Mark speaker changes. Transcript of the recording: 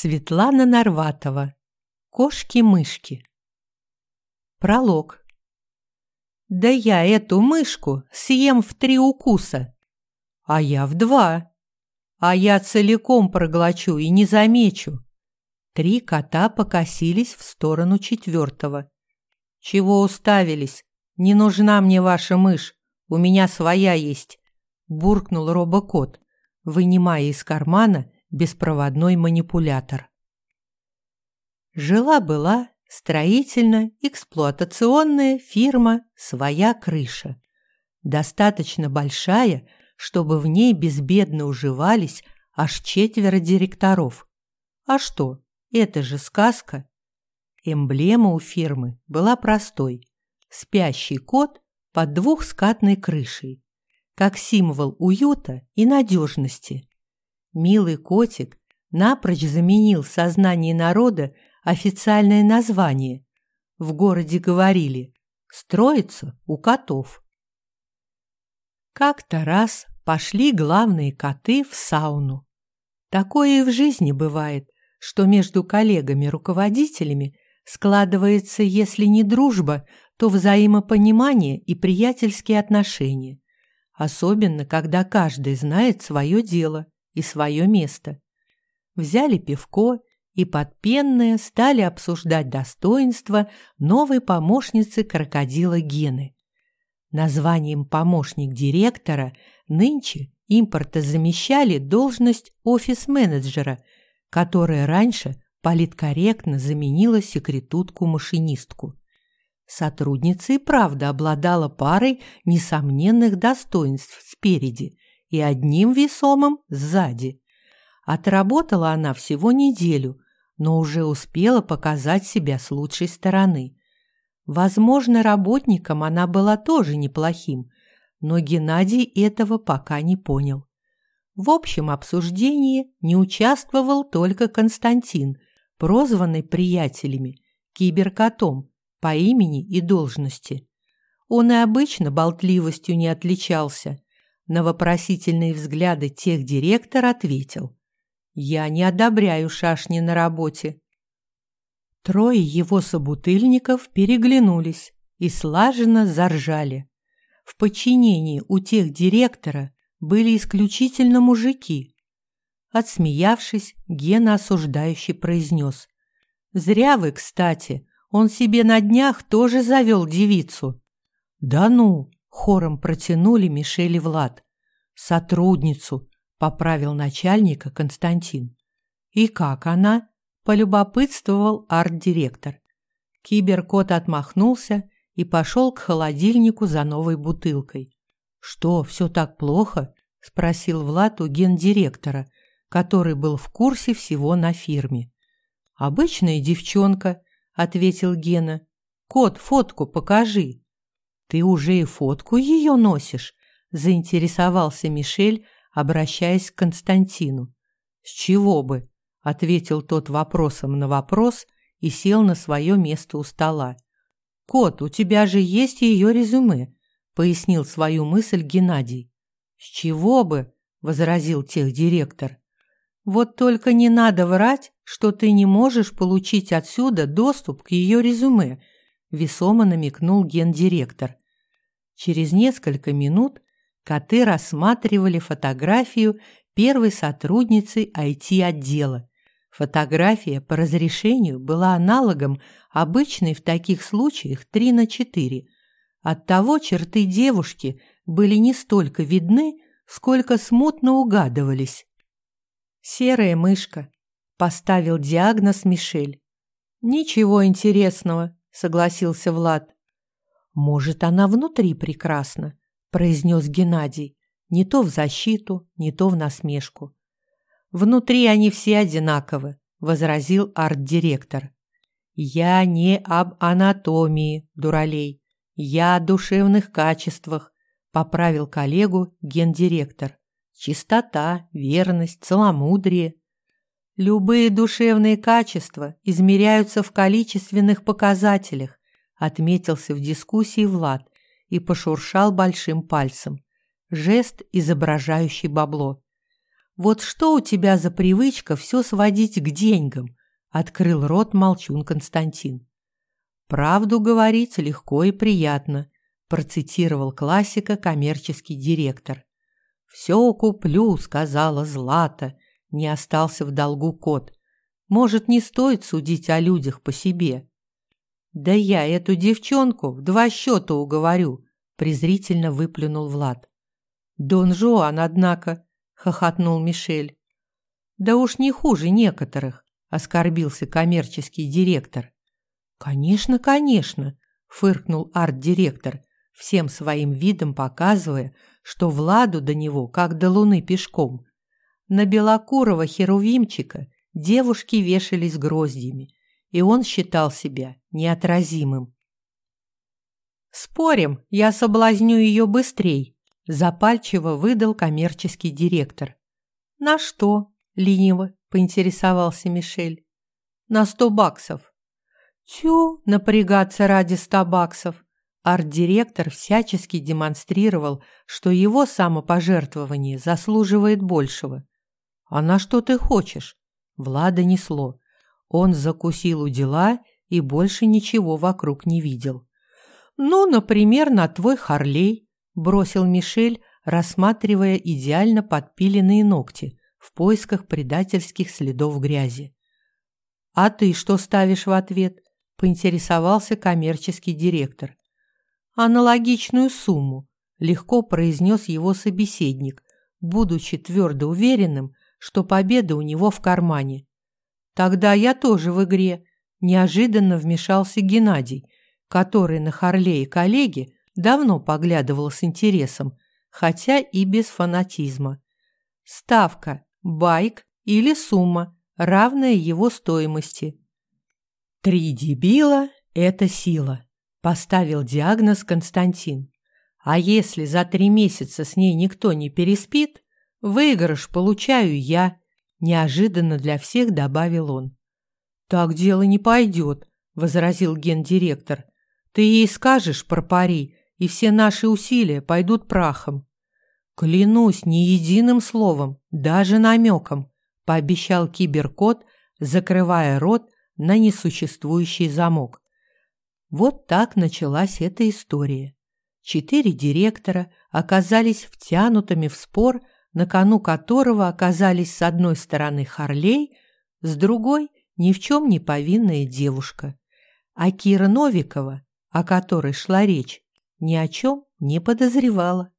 Speaker 1: Светлана Нарватова. Кошки-мышки. Пролог. Да я эту мышку съем в три укуса. А я в два. А я целиком проглочу и не замечу. Три кота покосились в сторону четвертого. Чего уставились? Не нужна мне ваша мышь. У меня своя есть. Буркнул робокот, вынимая из кармана беспроводной манипулятор. Жила-была строительно-эксплуатационная фирма «Своя крыша». Достаточно большая, чтобы в ней безбедно уживались аж четверо директоров. А что, это же сказка. Эмблема у фирмы была простой. Спящий кот под двухскатной крышей, как символ уюта и надежности. Милый котик напрочь заменил в сознании народа официальное название. В городе говорили «строится у котов». Как-то раз пошли главные коты в сауну. Такое и в жизни бывает, что между коллегами-руководителями складывается, если не дружба, то взаимопонимание и приятельские отношения. Особенно, когда каждый знает свое дело – и свое место. Взяли пивко и под стали обсуждать достоинства новой помощницы крокодила Гены. Названием помощник директора нынче импортозамещали должность офис-менеджера, которая раньше политкорректно заменила секретутку-машинистку. Сотрудница и правда обладала парой несомненных достоинств спереди и одним весомым сзади. Отработала она всего неделю, но уже успела показать себя с лучшей стороны. Возможно, работником она была тоже неплохим, но Геннадий этого пока не понял. В общем обсуждении не участвовал только Константин, прозванный приятелями киберкотом по имени и должности. Он и обычно болтливостью не отличался, на вопросительные взгляды тех директор ответил. «Я не одобряю шашни на работе». Трое его собутыльников переглянулись и слаженно заржали. В подчинении у тех директора были исключительно мужики. Отсмеявшись, Гена осуждающе произнес. «Зря вы, кстати, он себе на днях тоже завел девицу». «Да ну!» Хором протянули Мишель и Влад. «Сотрудницу», — поправил начальника Константин. «И как она?» — полюбопытствовал арт-директор. Киберкот отмахнулся и пошел к холодильнику за новой бутылкой. «Что, все так плохо?» — спросил Влад у гендиректора, который был в курсе всего на фирме. «Обычная девчонка», — ответил Гена. «Кот, фотку покажи». «Ты уже и фотку ее носишь?» – заинтересовался Мишель, обращаясь к Константину. «С чего бы?» – ответил тот вопросом на вопрос и сел на свое место у стола. «Кот, у тебя же есть ее резюме», – пояснил свою мысль Геннадий. «С чего бы?» – возразил техдиректор. «Вот только не надо врать, что ты не можешь получить отсюда доступ к ее резюме», – весомо намекнул гендиректор. Через несколько минут коты рассматривали фотографию первой сотрудницы IT-отдела. Фотография по разрешению была аналогом обычной в таких случаях 3 на 4. Оттого черты девушки были не столько видны, сколько смутно угадывались. «Серая мышка», – поставил диагноз Мишель. «Ничего интересного», – согласился Влад. «Может, она внутри прекрасна», – произнес Геннадий, не то в защиту, не то в насмешку. «Внутри они все одинаковы», – возразил арт-директор. «Я не об анатомии, дуралей. Я о душевных качествах», – поправил коллегу гендиректор. «Чистота, верность, целомудрие». Любые душевные качества измеряются в количественных показателях, отметился в дискуссии Влад и пошуршал большим пальцем. Жест, изображающий бабло. Вот что у тебя за привычка все сводить к деньгам? Открыл рот молчун Константин. Правду говорить легко и приятно, процитировал классика коммерческий директор. «Все куплю», — сказала Злата. Не остался в долгу кот. Может, не стоит судить о людях по себе. «Да я эту девчонку в два счета уговорю», — презрительно выплюнул Влад. «Дон Жуан, однако», — хохотнул Мишель. «Да уж не хуже некоторых», — оскорбился коммерческий директор. «Конечно, конечно», — фыркнул арт-директор, всем своим видом показывая, что Владу до него как до луны пешком. На белокурого херувимчика девушки вешались гроздьями, и он считал себя неотразимым. «Спорим, я соблазню ее быстрей», – запальчиво выдал коммерческий директор. «На что?» – лениво поинтересовался Мишель. «На сто баксов». «Тю, напрягаться ради ста баксов. Арт-директор всячески демонстрировал, что его самопожертвование заслуживает большего. «А на что ты хочешь?» Влада несло. Он закусил у дела и больше ничего вокруг не видел. «Ну, например, на твой Харлей», – бросил Мишель, рассматривая идеально подпиленные ногти в поисках предательских следов грязи. «А ты что ставишь в ответ?» – поинтересовался коммерческий директор аналогичную сумму, легко произнес его собеседник, будучи твердо уверенным, что победа у него в кармане. Тогда я тоже в игре, неожиданно вмешался Геннадий, который на Харле и коллеге давно поглядывал с интересом, хотя и без фанатизма. Ставка, байк или сумма, равная его стоимости. Три дебила – это сила. Поставил диагноз Константин. А если за три месяца с ней никто не переспит, выигрыш получаю я, неожиданно для всех добавил он. Так дело не пойдет, возразил гендиректор. Ты ей скажешь про пари, и все наши усилия пойдут прахом. Клянусь ни единым словом, даже намеком, пообещал киберкот, закрывая рот на несуществующий замок. Вот так началась эта история. Четыре директора оказались втянутыми в спор, на кону которого оказались с одной стороны Харлей, с другой – ни в чем не повинная девушка. А Кира Новикова, о которой шла речь, ни о чем не подозревала.